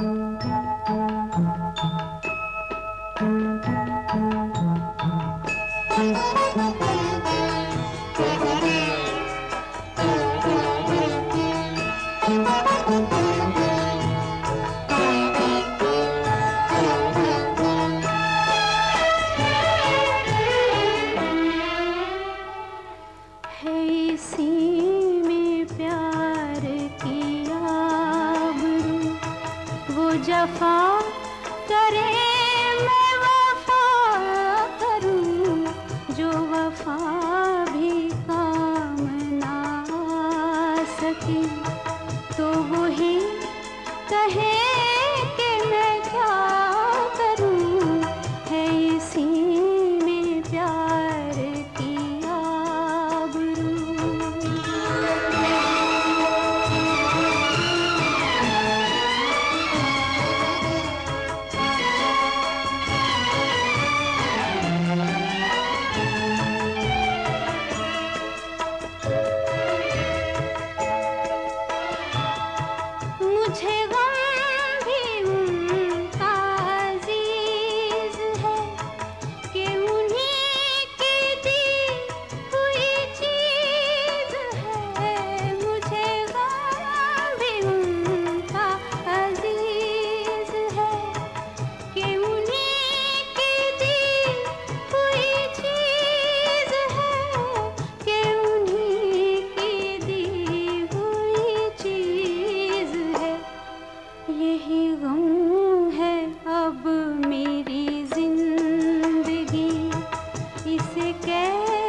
Thank you. वफा करे मैं वफा करूँ जो वफा भी काम ना सके तो वही कहे मुझे कैसे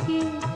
के।